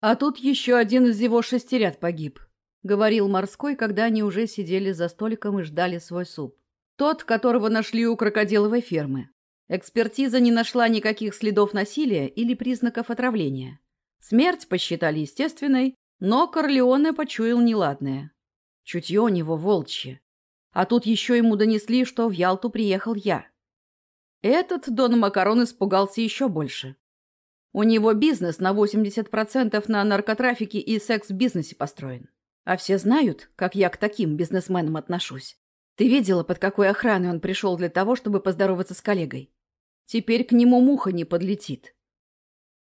А тут еще один из его шестерят погиб, говорил морской, когда они уже сидели за столиком и ждали свой суп. Тот, которого нашли у крокодиловой фермы. Экспертиза не нашла никаких следов насилия или признаков отравления. Смерть посчитали естественной, но Корлеоне почуял неладное. Чутье у него волчье. А тут еще ему донесли, что в Ялту приехал я. Этот Дон Макарон испугался еще больше. У него бизнес на 80% на наркотрафике и секс-бизнесе построен. А все знают, как я к таким бизнесменам отношусь. Ты видела, под какой охраной он пришел для того, чтобы поздороваться с коллегой? Теперь к нему муха не подлетит.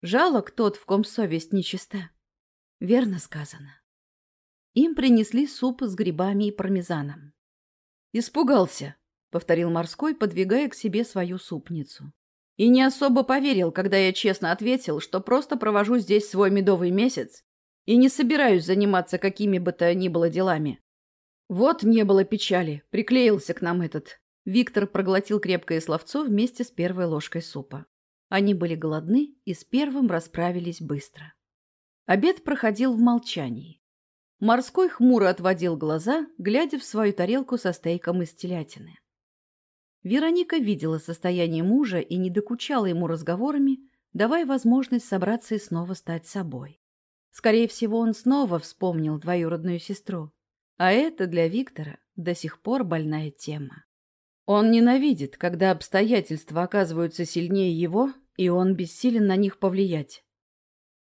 Жалок тот, в ком совесть нечиста. Верно сказано. Им принесли суп с грибами и пармезаном. «Испугался», — повторил морской, подвигая к себе свою супницу. И не особо поверил, когда я честно ответил, что просто провожу здесь свой медовый месяц и не собираюсь заниматься какими бы то ни было делами. Вот не было печали, приклеился к нам этот. Виктор проглотил крепкое словцо вместе с первой ложкой супа. Они были голодны и с первым расправились быстро. Обед проходил в молчании. Морской хмуро отводил глаза, глядя в свою тарелку со стейком из телятины. Вероника видела состояние мужа и не докучала ему разговорами, давая возможность собраться и снова стать собой. Скорее всего, он снова вспомнил двоюродную сестру. А это для Виктора до сих пор больная тема. Он ненавидит, когда обстоятельства оказываются сильнее его, и он бессилен на них повлиять.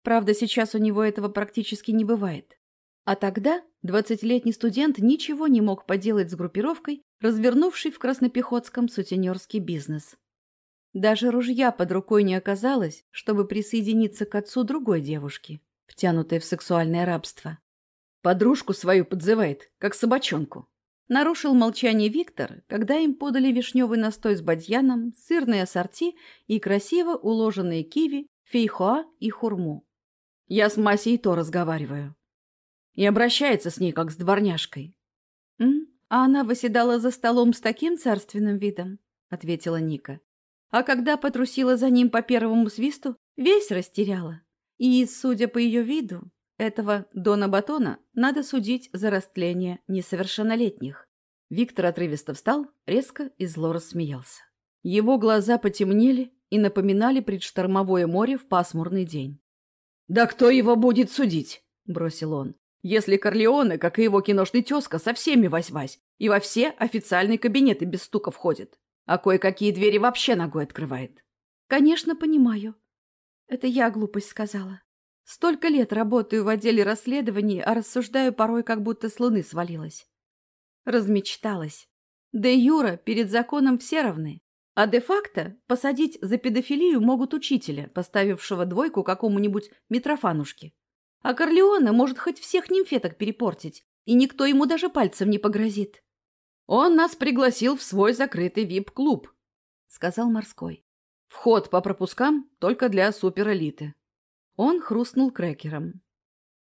Правда, сейчас у него этого практически не бывает. А тогда двадцатилетний студент ничего не мог поделать с группировкой, развернувшей в Краснопехотском сутенерский бизнес. Даже ружья под рукой не оказалось, чтобы присоединиться к отцу другой девушки, втянутой в сексуальное рабство. Подружку свою подзывает, как собачонку. Нарушил молчание Виктор, когда им подали вишневый настой с бадьяном, сырные ассорти и красиво уложенные киви, фейхоа и хурму. Я с Масей то разговариваю. И обращается с ней, как с дворняжкой. «М? А она выседала за столом с таким царственным видом?» — ответила Ника. А когда потрусила за ним по первому свисту, весь растеряла. И, судя по ее виду, этого Дона Батона надо судить за растление несовершеннолетних. Виктор отрывисто встал, резко и зло рассмеялся. Его глаза потемнели и напоминали предштормовое море в пасмурный день. «Да кто его будет судить?» — бросил он. «Если Корлеоне, как и его киношный тезка, со всеми вась-вась и во все официальные кабинеты без стука входит, а кое-какие двери вообще ногой открывает». «Конечно, понимаю. Это я глупость сказала. Столько лет работаю в отделе расследований, а рассуждаю порой, как будто с луны свалилась. Размечталась. Де Юра перед законом все равны. А де-факто посадить за педофилию могут учителя, поставившего двойку какому-нибудь Митрофанушке. А Корлеоне может хоть всех нимфеток перепортить, и никто ему даже пальцем не погрозит. «Он нас пригласил в свой закрытый вип-клуб», — сказал Морской. «Вход по пропускам только для суперэлиты. Он хрустнул крекером.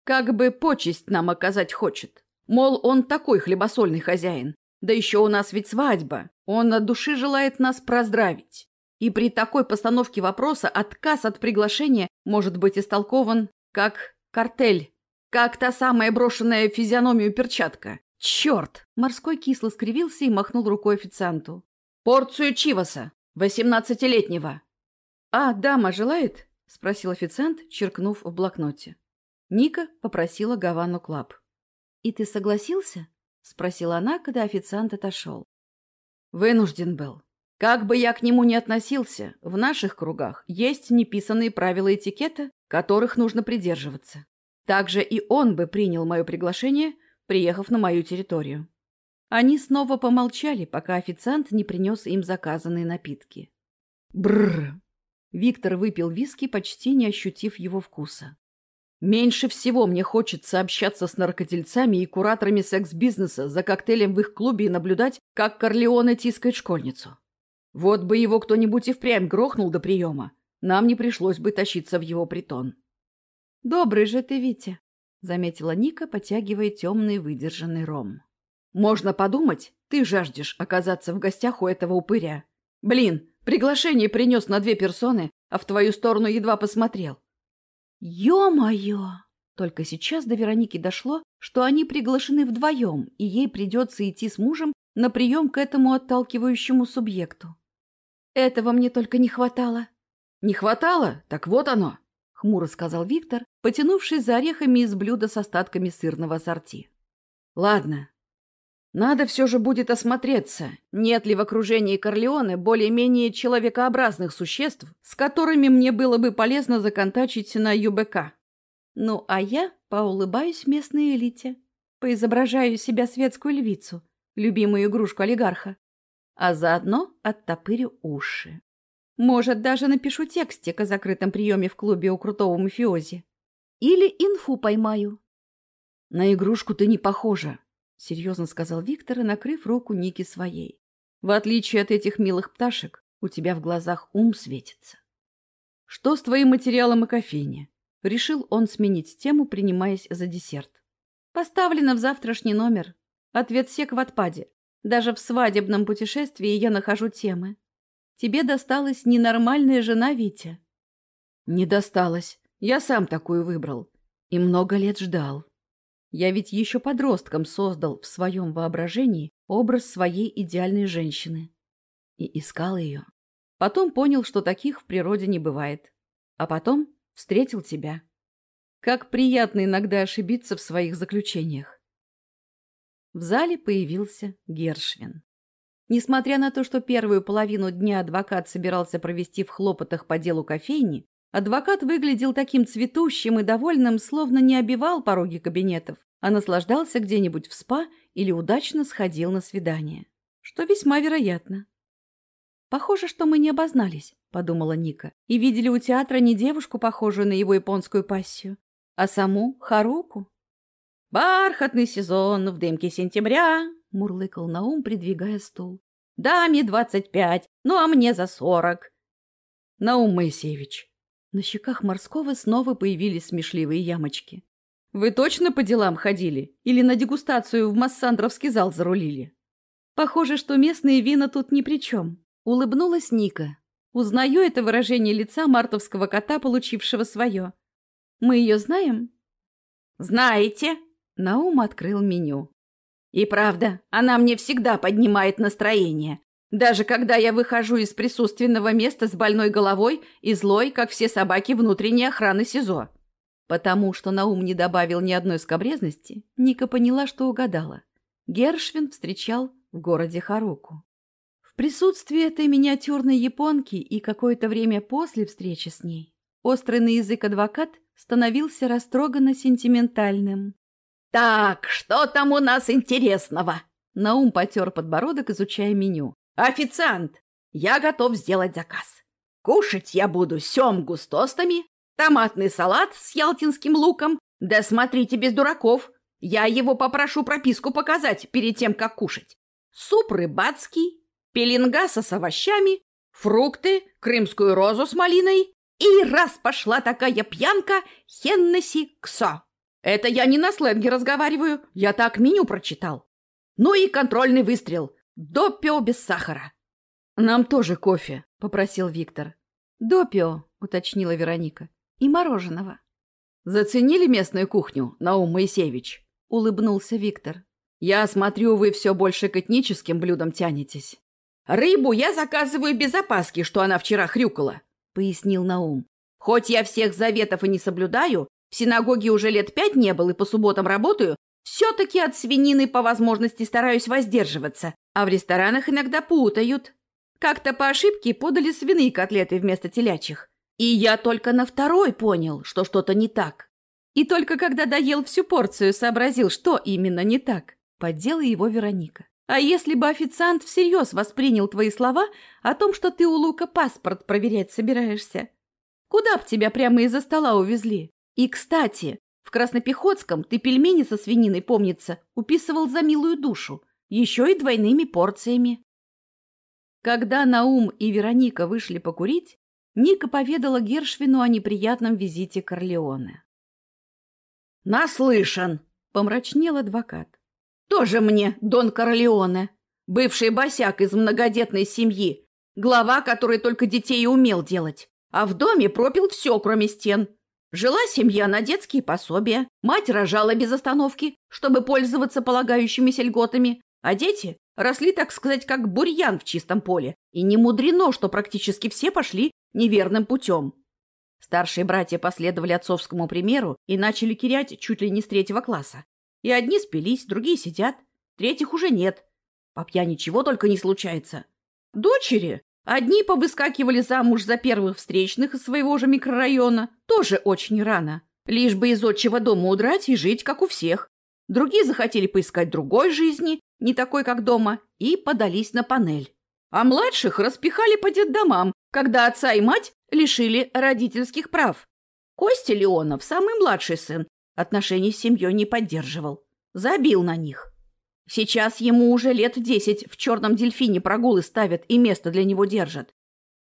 «Как бы почесть нам оказать хочет. Мол, он такой хлебосольный хозяин. Да еще у нас ведь свадьба. Он от души желает нас проздравить. И при такой постановке вопроса отказ от приглашения может быть истолкован как картель, как та самая брошенная в физиономию перчатка. Черт! Морской кисло скривился и махнул рукой официанту. Порцию чиваса, восемнадцатилетнего. А, дама желает? — спросил официант, черкнув в блокноте. Ника попросила Гавану Клаб. «И ты согласился?» — спросила она, когда официант отошел. «Вынужден был. Как бы я к нему ни относился, в наших кругах есть неписанные правила этикета, которых нужно придерживаться. Также и он бы принял мое приглашение, приехав на мою территорию». Они снова помолчали, пока официант не принес им заказанные напитки. Бррр! Виктор выпил виски, почти не ощутив его вкуса. Меньше всего мне хочется общаться с наркодельцами и кураторами секс-бизнеса за коктейлем в их клубе и наблюдать, как Корлеоне тискает школьницу. Вот бы его кто-нибудь и впрямь грохнул до приема. Нам не пришлось бы тащиться в его притон. «Добрый же ты, Витя», — заметила Ника, потягивая темный выдержанный ром. «Можно подумать, ты жаждешь оказаться в гостях у этого упыря. Блин, Приглашение принес на две персоны, а в твою сторону едва посмотрел. Ё-моё! Только сейчас до Вероники дошло, что они приглашены вдвоем, и ей придется идти с мужем на прием к этому отталкивающему субъекту. Этого мне только не хватало. Не хватало? Так вот оно, хмуро сказал Виктор, потянувшись за орехами из блюда с остатками сырного ассорти. Ладно. Надо все же будет осмотреться, нет ли в окружении Корлеоне более-менее человекообразных существ, с которыми мне было бы полезно законтачить на ЮБК. Ну, а я поулыбаюсь местной элите, поизображаю себя светскую львицу, любимую игрушку олигарха, а заодно оттопырю уши. Может, даже напишу текстик о закрытом приеме в клубе у крутого мафиози. Или инфу поймаю. На игрушку ты не похожа, — серьезно сказал Виктор, накрыв руку Ники своей. В отличие от этих милых пташек, у тебя в глазах ум светится. Что с твоим материалом о кофейне? Решил он сменить тему, принимаясь за десерт. Поставлено в завтрашний номер. Ответ сек в отпаде. Даже в свадебном путешествии я нахожу темы. Тебе досталась ненормальная жена, Витя. Не досталась. Я сам такую выбрал. И много лет ждал. Я ведь еще подростком создал в своем воображении образ своей идеальной женщины. И искал ее. Потом понял, что таких в природе не бывает. А потом Встретил тебя. Как приятно иногда ошибиться в своих заключениях. В зале появился Гершвин. Несмотря на то, что первую половину дня адвокат собирался провести в хлопотах по делу кофейни, адвокат выглядел таким цветущим и довольным, словно не обивал пороги кабинетов, а наслаждался где-нибудь в спа или удачно сходил на свидание, что весьма вероятно. Похоже, что мы не обознались подумала Ника, и видели у театра не девушку, похожую на его японскую пассию, а саму Харуку. «Бархатный сезон в дымке сентября», — мурлыкал Наум, придвигая стул. «Даме двадцать пять, ну а мне за сорок». «Наум Моисеевич». На щеках морского снова появились смешливые ямочки. «Вы точно по делам ходили? Или на дегустацию в Массандровский зал зарулили?» «Похоже, что местные вина тут ни при чем», — улыбнулась Ника, Узнаю это выражение лица мартовского кота, получившего свое. Мы ее знаем? Знаете? Наум открыл меню. И правда, она мне всегда поднимает настроение. Даже когда я выхожу из присутственного места с больной головой и злой, как все собаки внутренней охраны СИЗО. Потому что Наум не добавил ни одной скобрезности, Ника поняла, что угадала. Гершвин встречал в городе Харуку. В присутствии этой миниатюрной японки и какое-то время после встречи с ней острый на язык адвокат становился растроганно сентиментальным. «Так, что там у нас интересного?» Наум потер подбородок, изучая меню. «Официант, я готов сделать заказ. Кушать я буду семгу с тостами, томатный салат с ялтинским луком. Да смотрите без дураков, я его попрошу прописку показать перед тем, как кушать. Суп рыбацкий, пеленгаса с овощами, фрукты, крымскую розу с малиной. И раз пошла такая пьянка, Хеннесси Ксо. Это я не на сленге разговариваю, я так меню прочитал. Ну и контрольный выстрел. Допио без сахара. Нам тоже кофе, попросил Виктор. Допио, уточнила Вероника. И мороженого. Заценили местную кухню, Наум Моисеевич? Улыбнулся Виктор. Я смотрю, вы все больше к этническим блюдам тянетесь. «Рыбу я заказываю без опаски, что она вчера хрюкала», — пояснил Наум. «Хоть я всех заветов и не соблюдаю, в синагоге уже лет пять не был и по субботам работаю, все-таки от свинины по возможности стараюсь воздерживаться, а в ресторанах иногда путают. Как-то по ошибке подали свиные котлеты вместо телячьих. И я только на второй понял, что что-то не так. И только когда доел всю порцию, сообразил, что именно не так. Поддела его Вероника. А если бы официант всерьез воспринял твои слова о том, что ты у Лука паспорт проверять собираешься? Куда б тебя прямо из-за стола увезли? И, кстати, в Краснопехотском ты пельмени со свининой, помнится, уписывал за милую душу, еще и двойными порциями. Когда Наум и Вероника вышли покурить, Ника поведала Гершвину о неприятном визите Корлеоне. «Наслышан!» — помрачнел адвокат. Тоже мне Дон Корлеоне, бывший босяк из многодетной семьи, глава, который только детей и умел делать. а в доме пропил все, кроме стен. Жила семья на детские пособия, мать рожала без остановки, чтобы пользоваться полагающимися льготами, а дети росли, так сказать, как бурьян в чистом поле, и не мудрено, что практически все пошли неверным путем. Старшие братья последовали отцовскому примеру и начали кирять чуть ли не с третьего класса. И одни спились, другие сидят, третьих уже нет. По пьяни чего только не случается. Дочери Одни повыскакивали замуж за первых встречных из своего же микрорайона, тоже очень рано, лишь бы из отчего дома удрать и жить, как у всех. Другие захотели поискать другой жизни, не такой, как дома, и подались на панель. А младших распихали по детдомам, когда отца и мать лишили родительских прав. Костя Леонов, самый младший сын, отношений с семьей не поддерживал. Забил на них. Сейчас ему уже лет десять в черном дельфине прогулы ставят и место для него держат.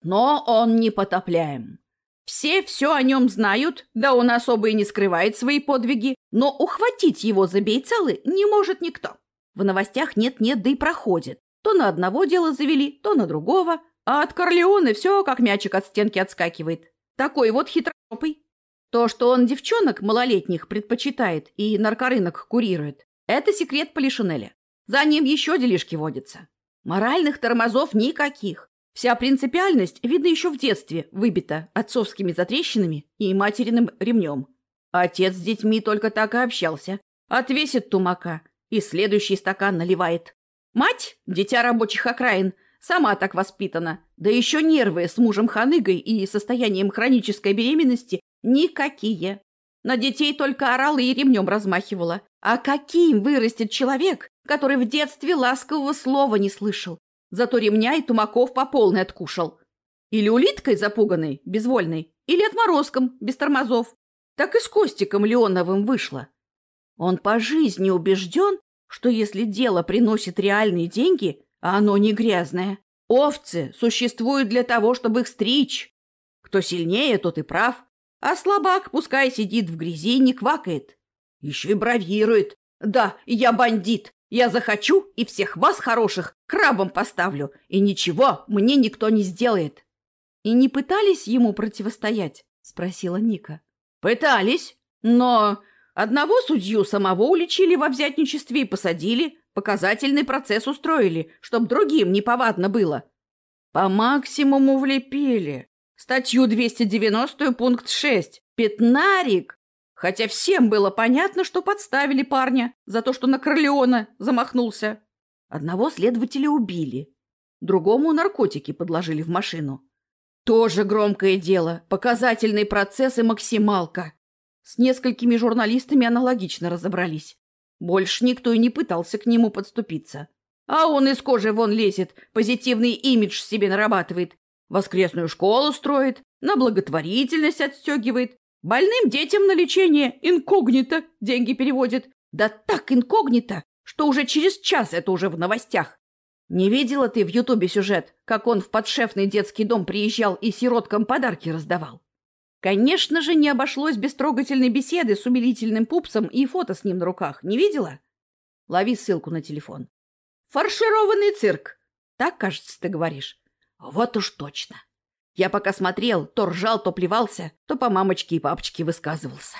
Но он не потопляем. Все все о нем знают, да он особо и не скрывает свои подвиги, но ухватить его за бейцалы не может никто. В новостях нет-нет, да и проходит. То на одного дело завели, то на другого, а от Корлеоне все как мячик от стенки отскакивает. Такой вот хитропый. То, что он девчонок малолетних предпочитает и наркорынок курирует, это секрет Полишинеля. За ним еще делишки водятся. Моральных тормозов никаких. Вся принципиальность, видно, еще в детстве выбита отцовскими затрещинами и материным ремнем. Отец с детьми только так и общался. Отвесит тумака и следующий стакан наливает. Мать, дитя рабочих окраин, сама так воспитана. Да еще нервы с мужем ханыгой и состоянием хронической беременности никакие. На детей только орала и ремнем размахивала. А каким вырастет человек, который в детстве ласкового слова не слышал, зато ремня и тумаков по полной откушал? Или улиткой запуганной, безвольной, или отморозком, без тормозов. Так и с Костиком Леоновым вышло. Он по жизни убежден, что если дело приносит реальные деньги, а оно не грязное, овцы существуют для того, чтобы их стричь. Кто сильнее, тот и прав. А слабак пускай сидит в грязи и не квакает. Еще и бравирует. Да, я бандит. Я захочу и всех вас, хороших, крабом поставлю. И ничего мне никто не сделает. И не пытались ему противостоять? Спросила Ника. Пытались, но одного судью самого уличили во взятничестве и посадили. Показательный процесс устроили, чтоб другим неповадно было. По максимуму влепили. Статью 290, пункт 6. Пятнарик. Хотя всем было понятно, что подставили парня за то, что на Корлеона замахнулся. Одного следователя убили. Другому наркотики подложили в машину. Тоже громкое дело. Показательный процесс и максималка. С несколькими журналистами аналогично разобрались. Больше никто и не пытался к нему подступиться. А он из кожи вон лезет, позитивный имидж себе нарабатывает Воскресную школу строит, на благотворительность отстегивает, больным детям на лечение инкогнито деньги переводит. Да так инкогнито, что уже через час это уже в новостях. Не видела ты в Ютубе сюжет, как он в подшефный детский дом приезжал и сироткам подарки раздавал? Конечно же, не обошлось без трогательной беседы с умилительным пупсом и фото с ним на руках. Не видела? Лови ссылку на телефон. Фаршированный цирк. Так, кажется, ты говоришь. Вот уж точно. Я пока смотрел, то ржал, то плевался, то по мамочке и папочке высказывался.